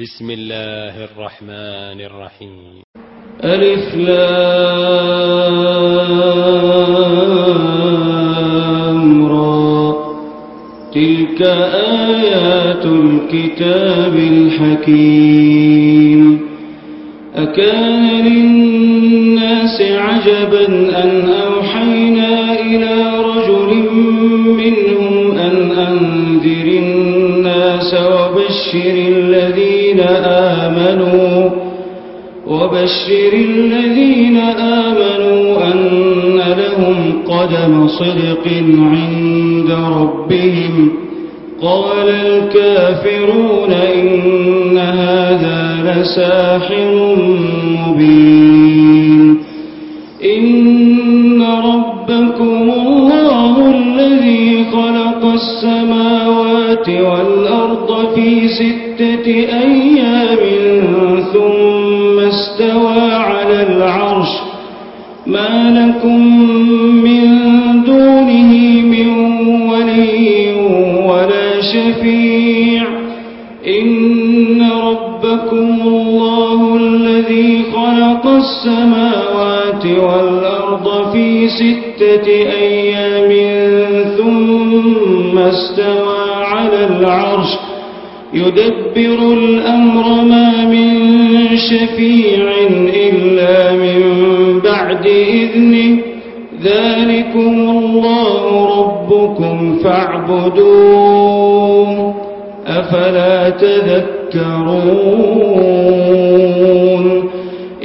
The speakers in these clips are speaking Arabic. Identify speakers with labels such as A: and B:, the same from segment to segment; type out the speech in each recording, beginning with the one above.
A: بسم الله الرحمن الرحيم.
B: ألف لام را. تلك آيات الكتاب الحكيم. أكان للناس عجبا أن أوحينا إلى رجل منهم أن أنذر الناس وبشر وبشر الذين آمنوا أن لهم قدم صدق عند ربهم. قال الكافرون السماوات والأرض في ستة أيام ثم استوى على العرش. يدبر الأمر ما من شفيع إلا من بعد إذنه. ذلكم الله ربكم فاعبدوه. أفلا تذكرون؟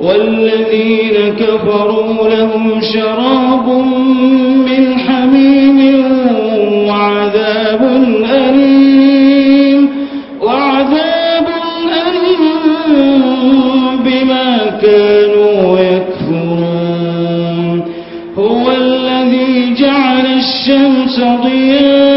B: والذين كفروا لهم شراب من حميم وعذاب أليم وعذاب أليم بما كانوا يكفرون. هو الذي جعل الشمس ضياء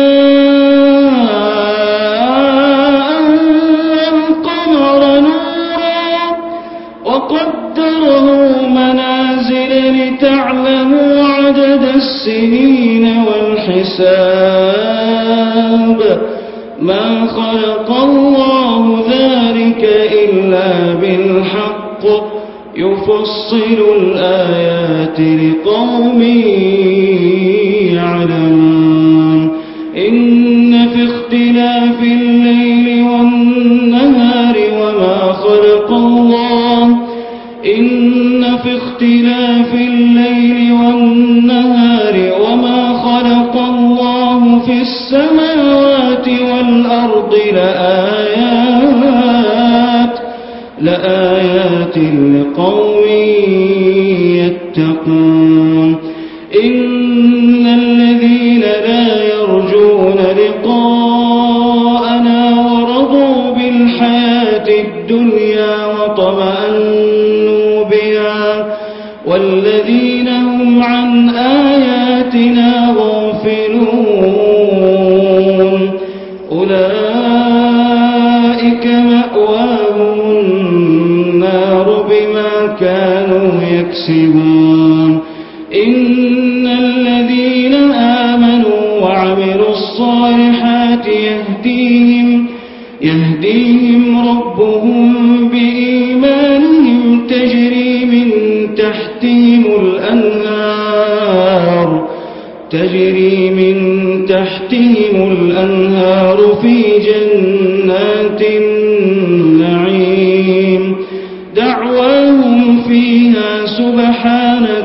B: عدد كانوا يكسبون. إن الذين آمنوا وعملوا الصالحات يهديهم يهديهم ربهم بإيمانهم تجري من تحتهم الأنهار تجري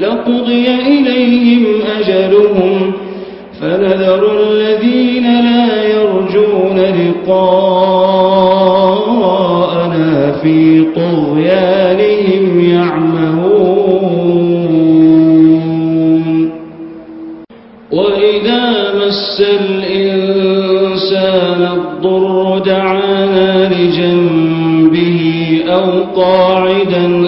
B: لقضي إليهم أجلهم فنذر الذين لا يرجون لقاءنا في طغيانهم يعمهون. وإذا مس الإنسان الضر دعانا لجنبه أو قاعدا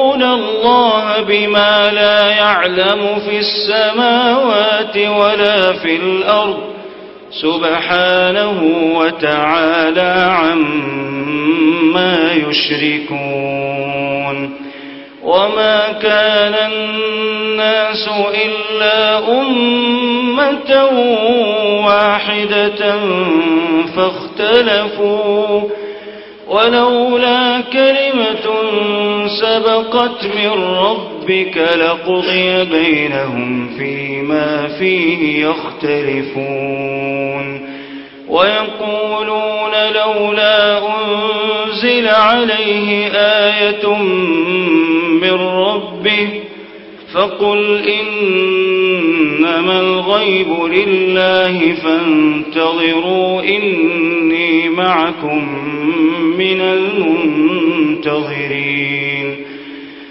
B: بما لا يعلم في السماوات ولا في الأرض سبحانه وتعالى عما يشركون وما كان الناس إلا أمة واحدة فاختلفوا ولولا كلمة سبقت من ربك لقضي بينهم فيما فيه يختلفون. ويقولون لولا أنزل عليه آية من ربه فقل إنما الغيب لله فانتظروا إني معكم من المنتظرين.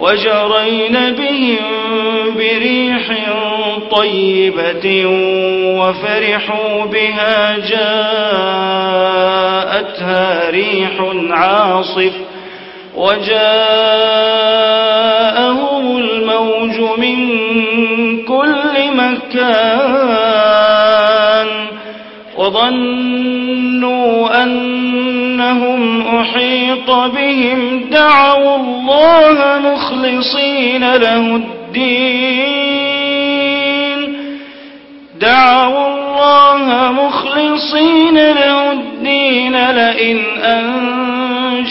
B: وجرين بهم بريح طيبة وفرحوا بها جاءتها ريح عاصف وجاءهم الموج من كل مكان وظنوا أنهم أحيط بهم دعوا الله مخلصين له الدين. دعوا الله مخلصين له الدين. لئن أنجيتنا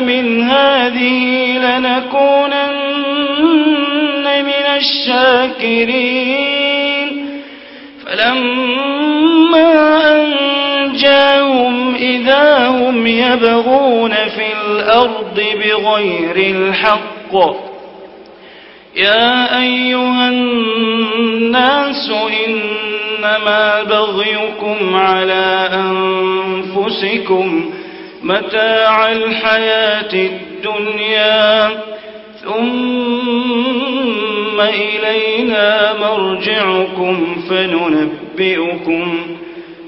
B: من هذه لنكونن من الشاكرين. فلما أنجاهم إذا هم يبغون الأرض بغير الحق. يا أيها الناس إنما بغيكم على أنفسكم متاع الحياة الدنيا ثم إلينا مرجعكم فننبئكم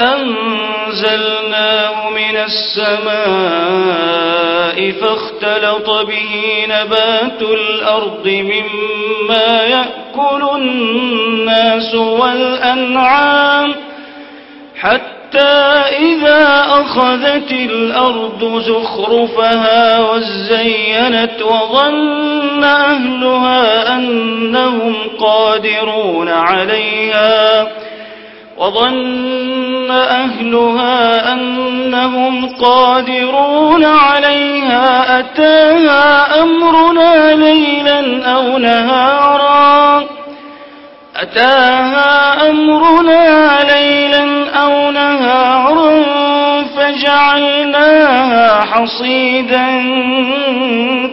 B: أنزلناه من السماء فاختلط به نبات الأرض مما يأكل الناس والأنعام حتى إذا أخذت الأرض زخرفها وزينت وظن أهلها أنهم قادرون عليها وظن أهلها أنهم قادرون عليها أتاها أمرنا ليلا أو نهارا. أتاها أمرنا ليلا أو نهارا فجعلناها حصيدا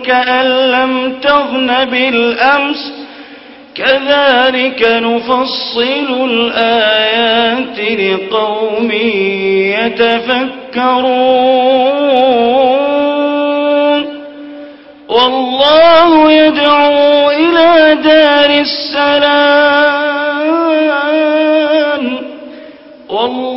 B: كأن لم تغن بالأمس. كذلك نفصل الآيات لقوم يتفكرون. والله يدعو إلى دار السلام. والله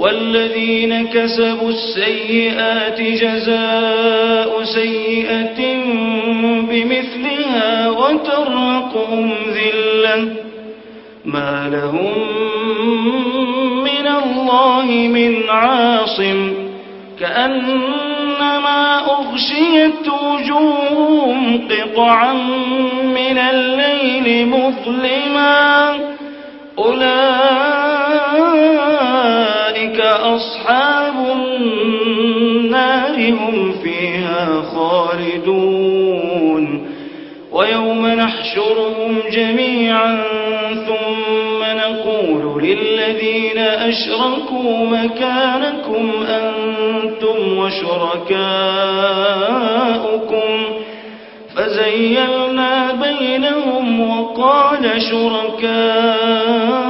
B: والذين كسبوا السيئات جزاء سيئة بمثلها وترهقهم ذلة ما لهم من الله من عاصم كأنما أغشيت وجوههم قطعا من الليل مظلما أولئك أصحاب النار هم فيها خالدون. ويوم نحشرهم جميعا ثم نقول للذين أشركوا مكانكم أنتم وشركاؤكم.
C: فزيلنا بينهم وقال شركاؤهم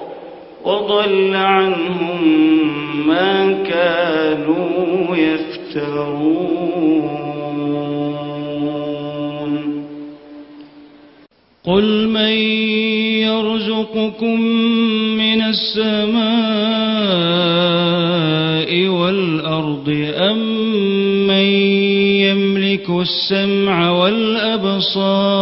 C: وضل عنهم ما كانوا يفترون.
B: قل من يرزقكم من السماء والأرض أم من يملك السمع والأبصار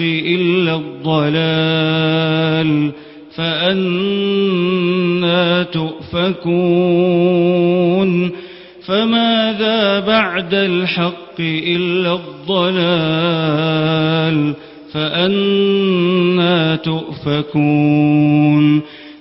B: إلا الضلال فأنا تؤفكون فماذا بعد الحق إلا الضلال فأنا تؤفكون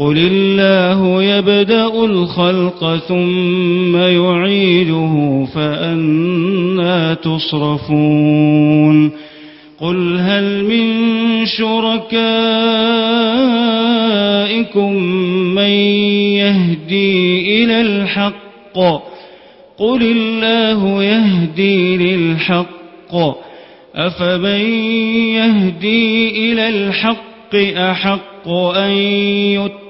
B: قل الله يبدأ الخلق ثم يعيده فأنا تصرفون قل هل من شركائكم من يهدي إلى الحق؟ قل الله يهدي للحق. أفمن يهدي إلى الحق أحق أن يتبع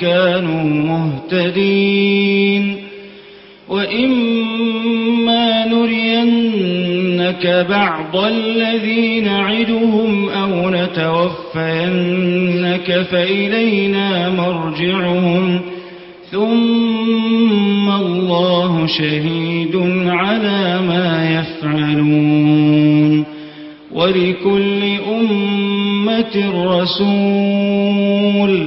B: كانوا مهتدين وإما نرينك بعض الذي نعدهم أو نتوفينك فإلينا مرجعهم ثم الله شهيد على ما يفعلون ولكل أمة رسول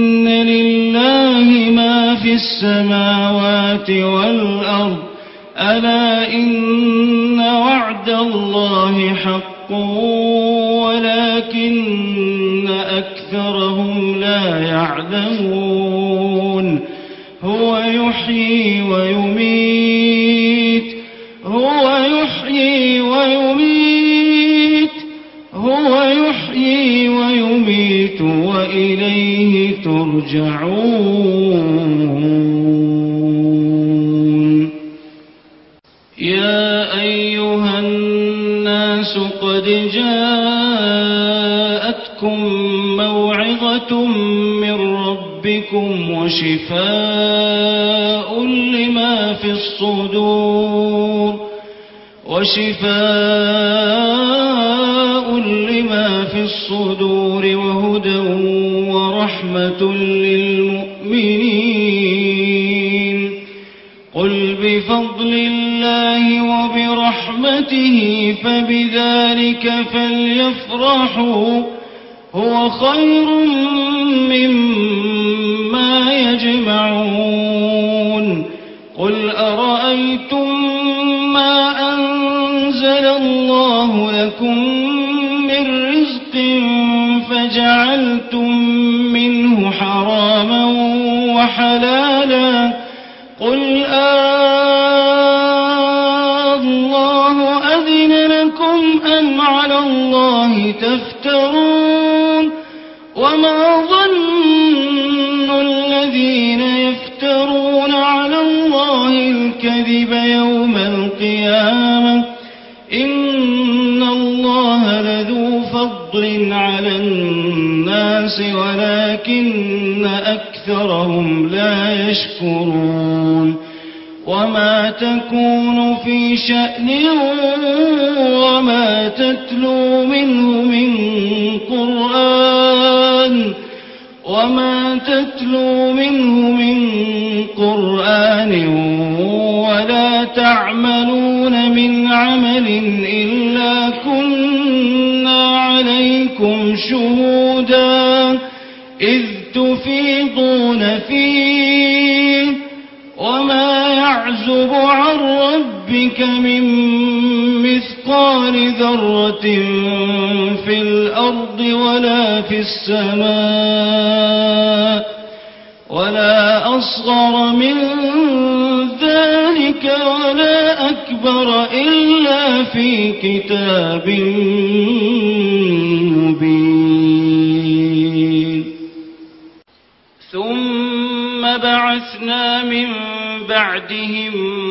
B: في السماوات والأرض ألا إن وعد الله حق ولكن أكثرهم لا يعلمون هو يحيي ويميت هو يحيي ويميت هو يحيي ويميت وإليه ترجعون فيكم وشفاء لما في الصدور وشفاء لما في الصدور وهدى ورحمة للمؤمنين. قل بفضل الله وبرحمته فبذلك فليفرحوا. هو خير مما يجمعون. قل أرأيتم ما أنزل الله لكم من رزق فجعلتم الناس ولكن أكثرهم لا يشكرون وما تكون في شأن وما تتلو منه من قرآن وما تتلو منه من قرآن ولا تعملون من عمل إلا كنا عليكم شهودا من مثقال ذرة في الأرض ولا في السماء ولا أصغر من ذلك ولا أكبر إلا في كتاب مبين. ثم بعثنا من بعدهم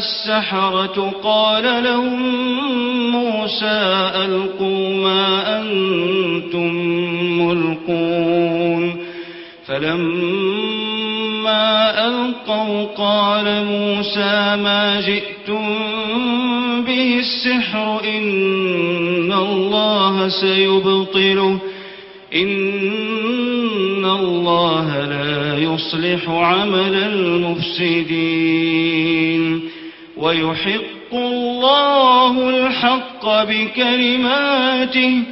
B: السحرة قال لهم موسى ألقوا ما أنتم ملقون. فلما ألقوا قال موسى ما جئتم به السحر إن الله سيبطله إن الله لا يصلح عمل المفسدين. ويحق الله الحق بكلماته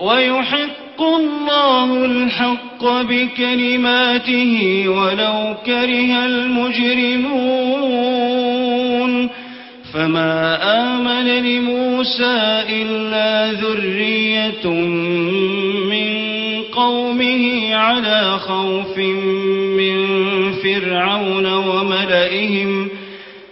B: ويحق الله الحق بكلماته ولو كره المجرمون. فما آمن لموسى إلا ذرية من قومه على خوف من فرعون وملئهم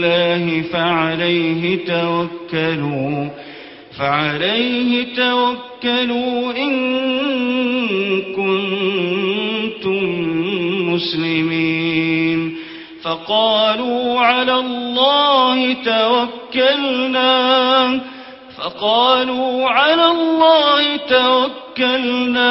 B: بالله فعليه توكلوا فعليه توكلوا إن كنتم مسلمين. فقالوا على الله توكلنا فقالوا على الله توكلنا.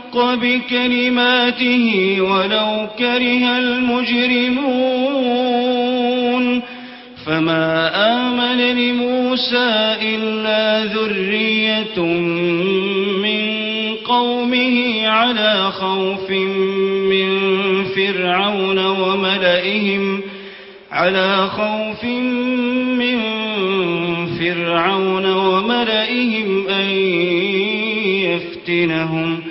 B: بكلماته ولو كره المجرمون فما آمن لموسى إلا ذرية من قومه على خوف من فرعون وملئهم على خوف من فرعون وملئهم أن يفتنهم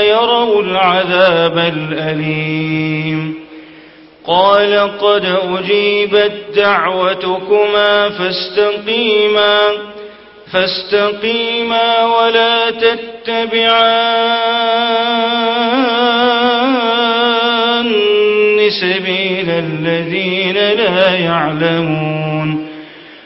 B: يروا العذاب الأليم. قال قد أجيبت دعوتكما فاستقيما فاستقيما ولا تتبعان سبيل الذين لا يعلمون.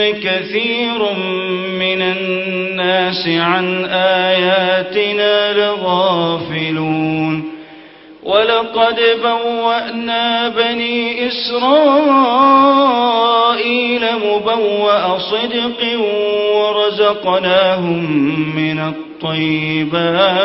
B: كثير من الناس عن آياتنا لغافلون. ولقد بوأنا بني إسرائيل مبوأ صدق ورزقناهم من الطيبات.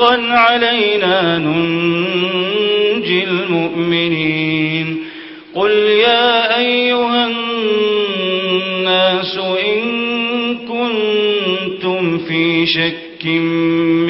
B: حقا علينا ننجي المؤمنين. قل يا أيها الناس إن كنتم في شك من